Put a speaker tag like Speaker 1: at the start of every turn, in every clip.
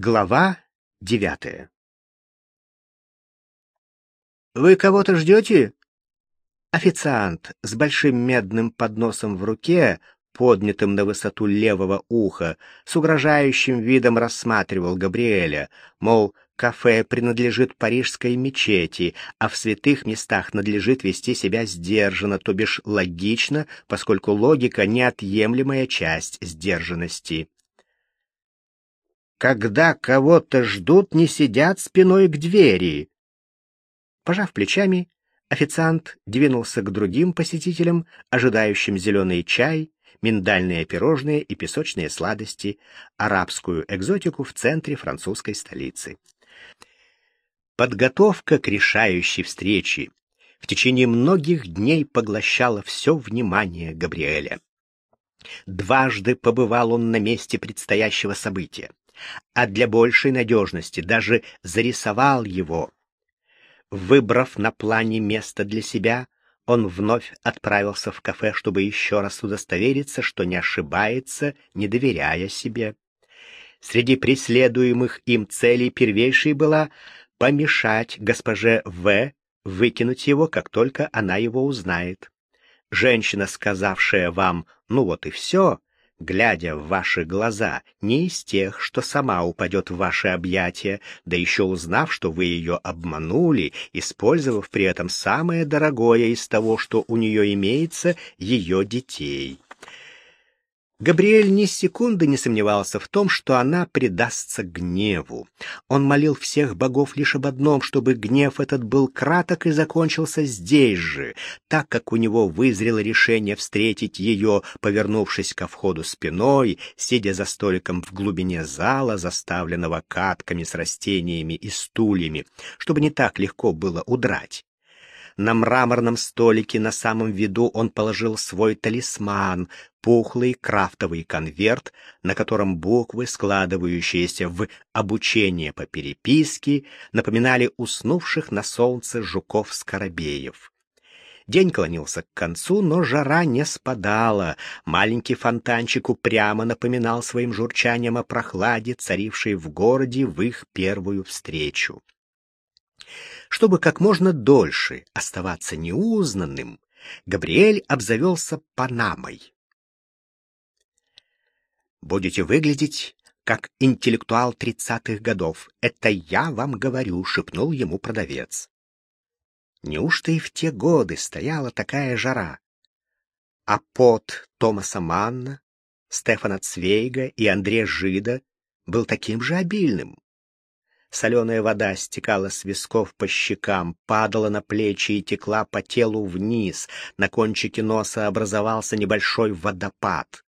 Speaker 1: Глава девятая «Вы кого-то ждете?» Официант с большим медным подносом в руке, поднятым на высоту левого уха, с угрожающим видом рассматривал Габриэля, мол, кафе принадлежит парижской мечети, а в святых местах надлежит вести себя сдержанно, то бишь логично, поскольку логика — неотъемлемая часть сдержанности. Когда кого-то ждут, не сидят спиной к двери. Пожав плечами, официант двинулся к другим посетителям, ожидающим зеленый чай, миндальные пирожные и песочные сладости, арабскую экзотику в центре французской столицы. Подготовка к решающей встрече в течение многих дней поглощала все внимание Габриэля. Дважды побывал он на месте предстоящего события а для большей надежности даже зарисовал его. Выбрав на плане место для себя, он вновь отправился в кафе, чтобы еще раз удостовериться, что не ошибается, не доверяя себе. Среди преследуемых им целей первейшей была помешать госпоже В. выкинуть его, как только она его узнает. Женщина, сказавшая вам «ну вот и все», глядя в ваши глаза, не из тех, что сама упадет в ваши объятия, да еще узнав, что вы ее обманули, использовав при этом самое дорогое из того, что у нее имеется, ее детей. Габриэль ни секунды не сомневался в том, что она предастся гневу. Он молил всех богов лишь об одном, чтобы гнев этот был краток и закончился здесь же, так как у него вызрело решение встретить ее, повернувшись ко входу спиной, сидя за столиком в глубине зала, заставленного катками с растениями и стульями, чтобы не так легко было удрать. На мраморном столике на самом виду он положил свой талисман, пухлый крафтовый конверт, на котором буквы, складывающиеся в обучение по переписке, напоминали уснувших на солнце жуков-скоробеев. День клонился к концу, но жара не спадала. Маленький фонтанчик упрямо напоминал своим журчанием о прохладе, царившей в городе в их первую встречу. Чтобы как можно дольше оставаться неузнанным, Габриэль обзавелся Панамой. «Будете выглядеть как интеллектуал тридцатых годов. Это я вам говорю», — шепнул ему продавец. Неужто и в те годы стояла такая жара? А пот Томаса Манна, Стефана Цвейга и Андрея Жида был таким же обильным. Соленая вода стекала с висков по щекам, падала на плечи и текла по телу вниз. На кончике носа образовался небольшой водопад.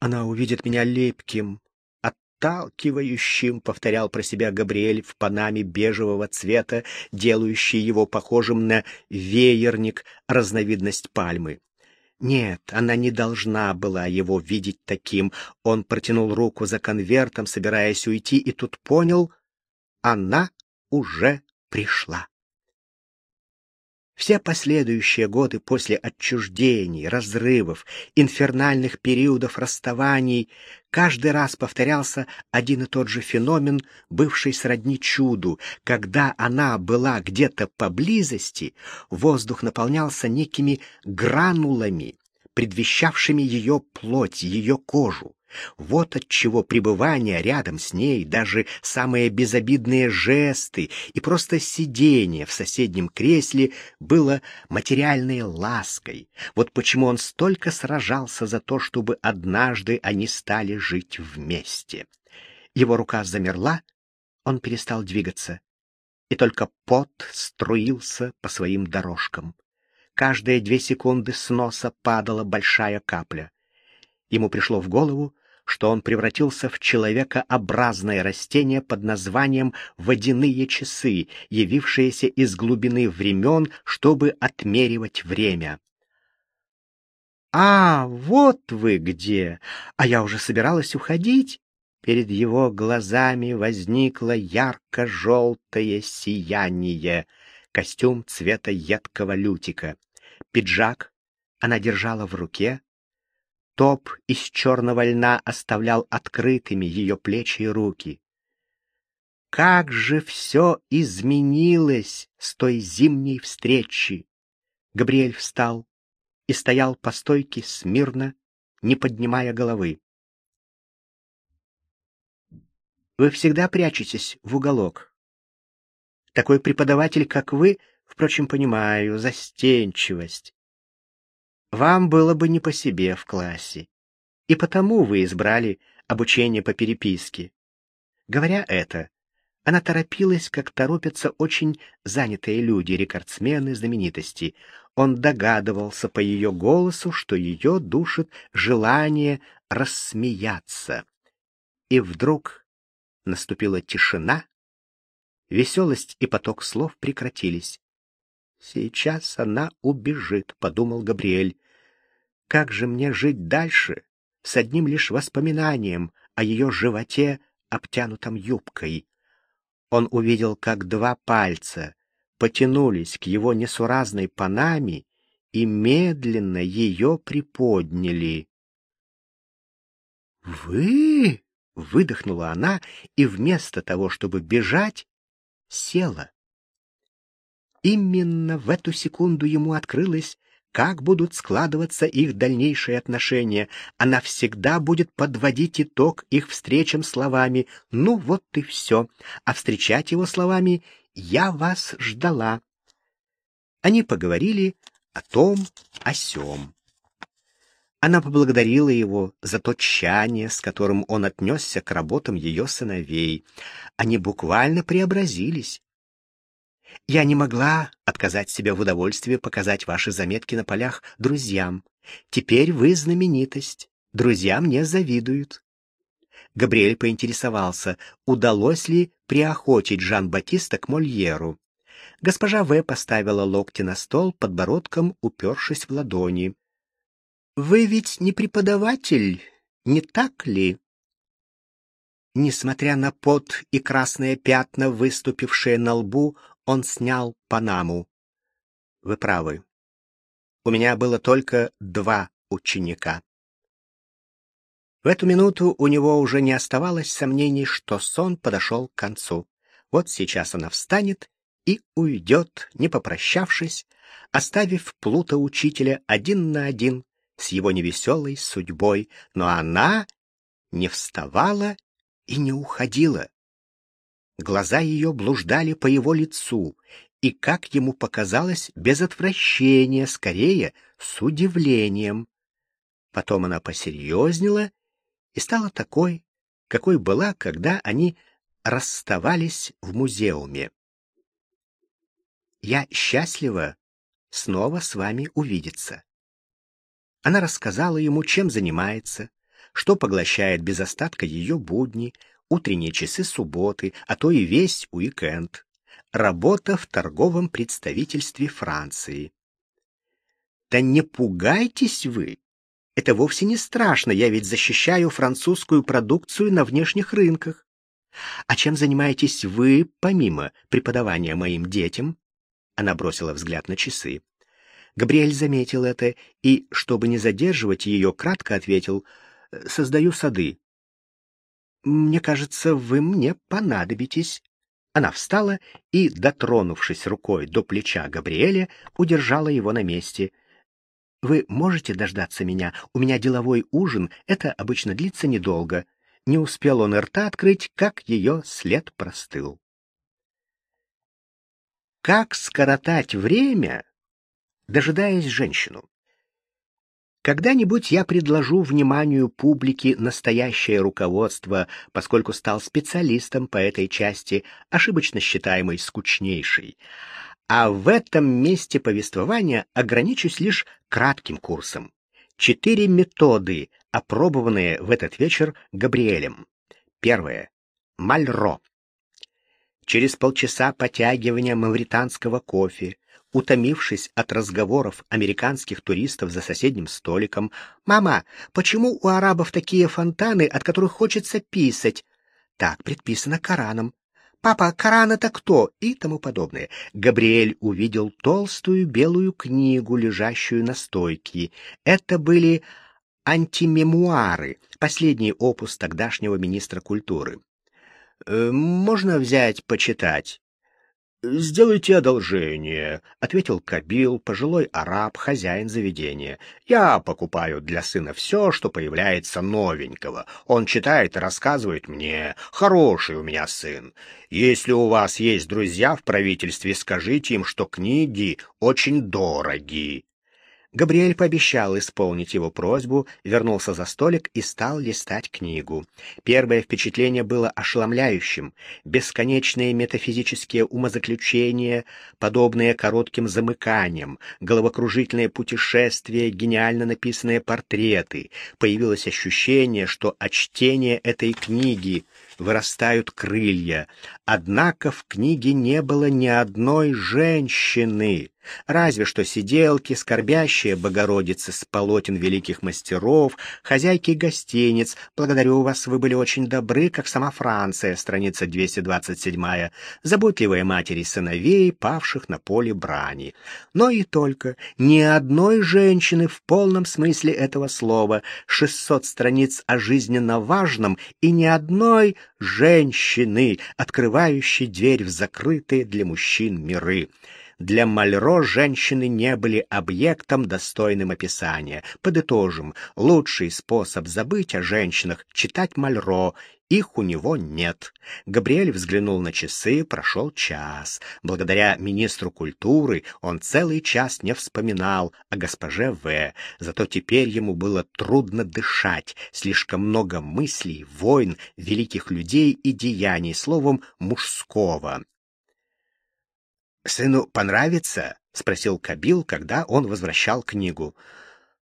Speaker 1: «Она увидит меня липким, отталкивающим», — повторял про себя Габриэль в панаме бежевого цвета, делающий его похожим на веерник, разновидность пальмы. Нет, она не должна была его видеть таким. Он протянул руку за конвертом, собираясь уйти, и тут понял, она уже пришла. Все последующие годы после отчуждений, разрывов, инфернальных периодов расставаний каждый раз повторялся один и тот же феномен, бывший сродни чуду. Когда она была где-то поблизости, воздух наполнялся некими гранулами, предвещавшими ее плоть, ее кожу. Вот от чего пребывание рядом с ней, даже самые безобидные жесты и просто сидение в соседнем кресле было материальной лаской. Вот почему он столько сражался за то, чтобы однажды они стали жить вместе. Его рука замерла, он перестал двигаться, и только пот струился по своим дорожкам. Каждые две секунды с носа падала большая капля. Ему пришло в голову, что он превратился в человекообразное растение под названием «водяные часы», явившиеся из глубины времен, чтобы отмеривать время. «А, вот вы где! А я уже собиралась уходить!» Перед его глазами возникло ярко-желтое сияние, костюм цвета едкого лютика. Пиджак она держала в руке, Топ из черного льна оставлял открытыми ее плечи и руки. Как же все изменилось с той зимней встречи! Габриэль встал и стоял по стойке смирно, не поднимая головы. Вы всегда прячетесь в уголок. Такой преподаватель, как вы, впрочем, понимаю, застенчивость. Вам было бы не по себе в классе, и потому вы избрали обучение по переписке. Говоря это, она торопилась, как торопятся очень занятые люди, рекордсмены, знаменитости. Он догадывался по ее голосу, что ее душит желание рассмеяться. И вдруг наступила тишина, веселость и поток слов прекратились. «Сейчас она убежит», — подумал Габриэль. «Как же мне жить дальше с одним лишь воспоминанием о ее животе, обтянутом юбкой?» Он увидел, как два пальца потянулись к его несуразной панаме и медленно ее приподняли. «Вы?» — выдохнула она и вместо того, чтобы бежать, села. Именно в эту секунду ему открылось, как будут складываться их дальнейшие отношения. Она всегда будет подводить итог их встречам словами «ну вот и все», а встречать его словами «я вас ждала». Они поговорили о том, о сём. Она поблагодарила его за то тщание, с которым он отнесся к работам ее сыновей. Они буквально преобразились. Я не могла отказать себе в удовольствии показать ваши заметки на полях друзьям. Теперь вы знаменитость. Друзья мне завидуют. Габриэль поинтересовался, удалось ли приохотить Жан-Батиста к Мольеру. Госпожа В. поставила локти на стол, подбородком упершись в ладони. Вы ведь не преподаватель, не так ли? Несмотря на пот и красные пятна, выступившие на лбу, он снял панаму. Вы правы. У меня было только два ученика. В эту минуту у него уже не оставалось сомнений, что сон подошел к концу. Вот сейчас она встанет и уйдет, не попрощавшись, оставив Плута учителя один на один с его невеселой судьбой, но она не вставала и не уходила. Глаза ее блуждали по его лицу, и, как ему показалось, без отвращения, скорее, с удивлением. Потом она посерьезнела и стала такой, какой была, когда они расставались в музеуме. «Я счастлива снова с вами увидеться. Она рассказала ему, чем занимается, что поглощает без остатка ее будни, утренние часы субботы, а то и весь уикенд. Работа в торговом представительстве Франции. Да не пугайтесь вы. Это вовсе не страшно, я ведь защищаю французскую продукцию на внешних рынках. А чем занимаетесь вы, помимо преподавания моим детям? Она бросила взгляд на часы. Габриэль заметил это и, чтобы не задерживать ее, кратко ответил «Создаю сады». «Мне кажется, вы мне понадобитесь». Она встала и, дотронувшись рукой до плеча Габриэля, удержала его на месте. «Вы можете дождаться меня? У меня деловой ужин, это обычно длится недолго». Не успел он рта открыть, как ее след простыл. Как скоротать время, дожидаясь женщину. Когда-нибудь я предложу вниманию публики настоящее руководство, поскольку стал специалистом по этой части, ошибочно считаемой скучнейшей. А в этом месте повествования ограничусь лишь кратким курсом. Четыре методы, опробованные в этот вечер Габриэлем. Первое. Мальро. Через полчаса потягивания мавританского кофе, утомившись от разговоров американских туристов за соседним столиком. «Мама, почему у арабов такие фонтаны, от которых хочется писать?» «Так предписано Кораном». «Папа, Коран — это кто?» и тому подобное. Габриэль увидел толстую белую книгу, лежащую на стойке. Это были «Антимемуары», последний опус тогдашнего министра культуры. «Э, «Можно взять, почитать?» «Сделайте одолжение», — ответил Кабил, пожилой араб, хозяин заведения. «Я покупаю для сына все, что появляется новенького. Он читает и рассказывает мне. Хороший у меня сын. Если у вас есть друзья в правительстве, скажите им, что книги очень дороги». Габриэль пообещал исполнить его просьбу, вернулся за столик и стал листать книгу. Первое впечатление было ошеломляющим. Бесконечные метафизические умозаключения, подобные коротким замыканиям, головокружительные путешествия, гениально написанные портреты. Появилось ощущение, что от чтения этой книги вырастают крылья. Однако в книге не было ни одной женщины. Разве что сиделки, скорбящие Богородицы с полотен великих мастеров, хозяйки гостиниц. Благодарю вас, вы были очень добры, как сама Франция, страница 227 заботливые матери сыновей, павших на поле брани. Но и только ни одной женщины в полном смысле этого слова, 600 страниц о жизненно важном и ни одной женщины, открывающей дверь в закрытые для мужчин миры. Для Мальро женщины не были объектом, достойным описания. Подытожим, лучший способ забыть о женщинах — читать Мальро. Их у него нет. Габриэль взглянул на часы, прошел час. Благодаря министру культуры он целый час не вспоминал о госпоже В. Зато теперь ему было трудно дышать. Слишком много мыслей, войн, великих людей и деяний, словом, мужского. «Сыну понравится?» — спросил Кабил, когда он возвращал книгу.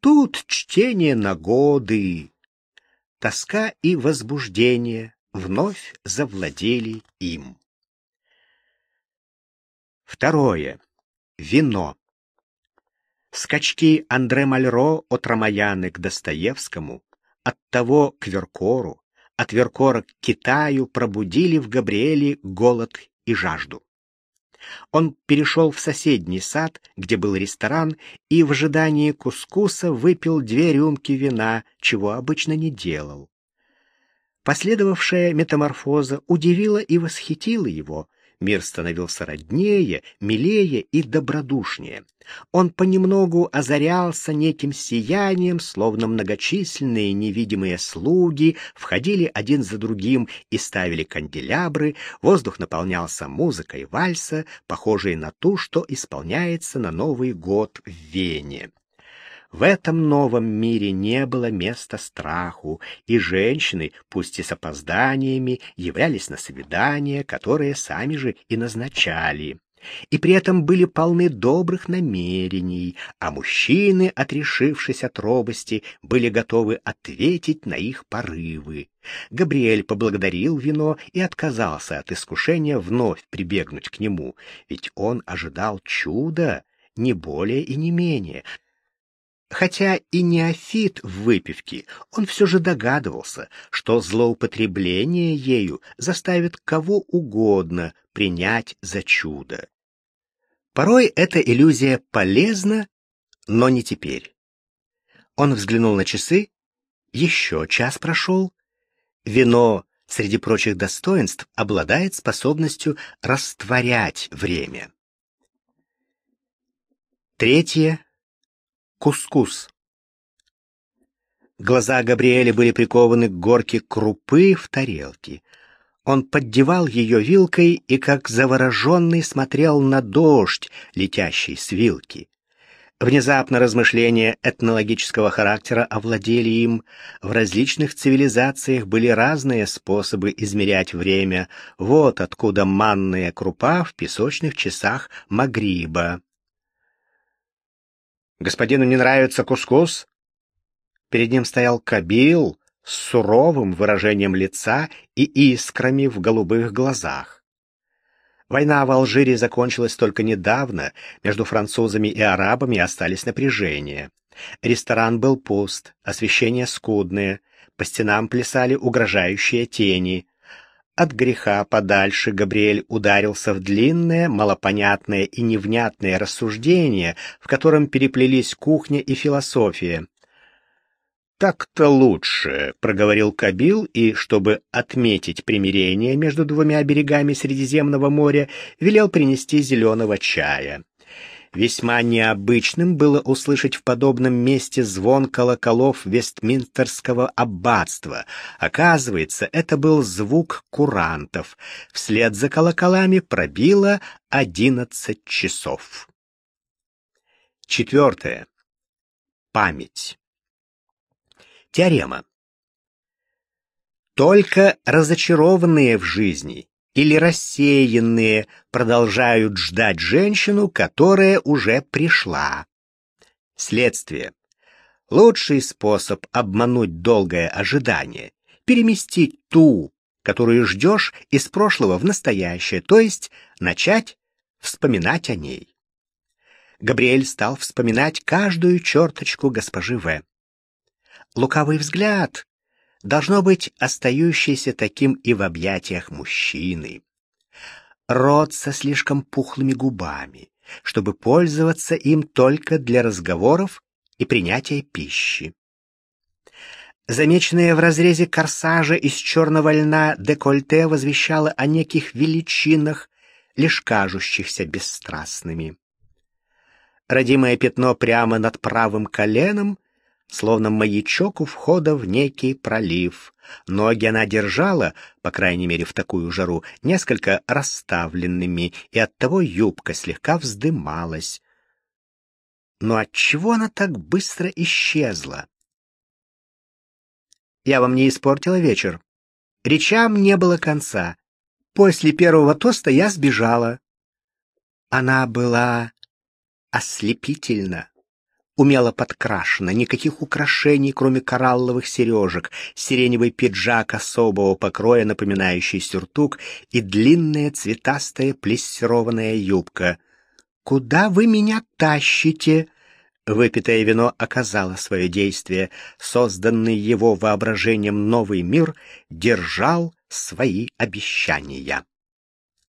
Speaker 1: «Тут чтение на годы». Тоска и возбуждение вновь завладели им. Второе. Вино. Скачки Андре Мальро от Рамаяны к Достоевскому, от того к Веркору, от Веркора к Китаю пробудили в Габриэле голод и жажду. Он перешел в соседний сад, где был ресторан, и в ожидании кускуса выпил две рюмки вина, чего обычно не делал. Последовавшая метаморфоза удивила и восхитила его. Мир становился роднее, милее и добродушнее. Он понемногу озарялся неким сиянием, словно многочисленные невидимые слуги входили один за другим и ставили канделябры, воздух наполнялся музыкой вальса, похожей на ту, что исполняется на Новый год в Вене. В этом новом мире не было места страху, и женщины, пусть и с опозданиями, являлись на свидания, которые сами же и назначали. И при этом были полны добрых намерений, а мужчины, отрешившись от робости, были готовы ответить на их порывы. Габриэль поблагодарил вино и отказался от искушения вновь прибегнуть к нему, ведь он ожидал чуда, не более и не менее, Хотя и неофит в выпивке, он все же догадывался, что злоупотребление ею заставит кого угодно принять за чудо. Порой эта иллюзия полезна, но не теперь. Он взглянул на часы, еще час прошел. Вино, среди прочих достоинств, обладает способностью растворять время. Третье Кускус. Глаза Габриэля были прикованы к горке крупы в тарелке. Он поддевал ее вилкой и, как завороженный, смотрел на дождь, летящий с вилки. Внезапно размышления этнологического характера овладели им. В различных цивилизациях были разные способы измерять время. Вот откуда манная крупа в песочных часах Магриба. Господину не нравится кускус? Перед ним стоял Кабил с суровым выражением лица и искрами в голубых глазах. Война в Алжире закончилась только недавно, между французами и арабами остались напряжения. Ресторан был пуст, освещение скудное, по стенам плясали угрожающие тени. От греха подальше Габриэль ударился в длинное, малопонятное и невнятное рассуждение, в котором переплелись кухня и философия. так-то лучше», — проговорил Кабил, и, чтобы отметить примирение между двумя берегами Средиземного моря, велел принести зеленого чая. Весьма необычным было услышать в подобном месте звон колоколов Вестминстерского аббатства. Оказывается, это был звук курантов. Вслед за колоколами пробило одиннадцать часов. Четвертое. Память. Теорема. Только разочарованные в жизни или рассеянные продолжают ждать женщину, которая уже пришла. Следствие. Лучший способ обмануть долгое ожидание — переместить ту, которую ждешь, из прошлого в настоящее, то есть начать вспоминать о ней. Габриэль стал вспоминать каждую черточку госпожи В. Лукавый взгляд, должно быть остающийся таким и в объятиях мужчины. Рот со слишком пухлыми губами, чтобы пользоваться им только для разговоров и принятия пищи. Замеченное в разрезе корсажа из черного льна декольте возвещало о неких величинах, лишь кажущихся бесстрастными. Родимое пятно прямо над правым коленом словно маячок у входа в некий пролив. Ноги она держала, по крайней мере в такую жару, несколько расставленными, и оттого юбка слегка вздымалась. Но отчего она так быстро исчезла? Я вам не испортила вечер. Речам не было конца. После первого тоста я сбежала. Она была ослепительна умело подкрашена, никаких украшений, кроме коралловых сережек, сиреневый пиджак особого покроя, напоминающий сюртук, и длинная цветастая плессированная юбка. «Куда вы меня тащите?» Выпитое вино оказало свое действие. Созданный его воображением новый мир держал свои обещания.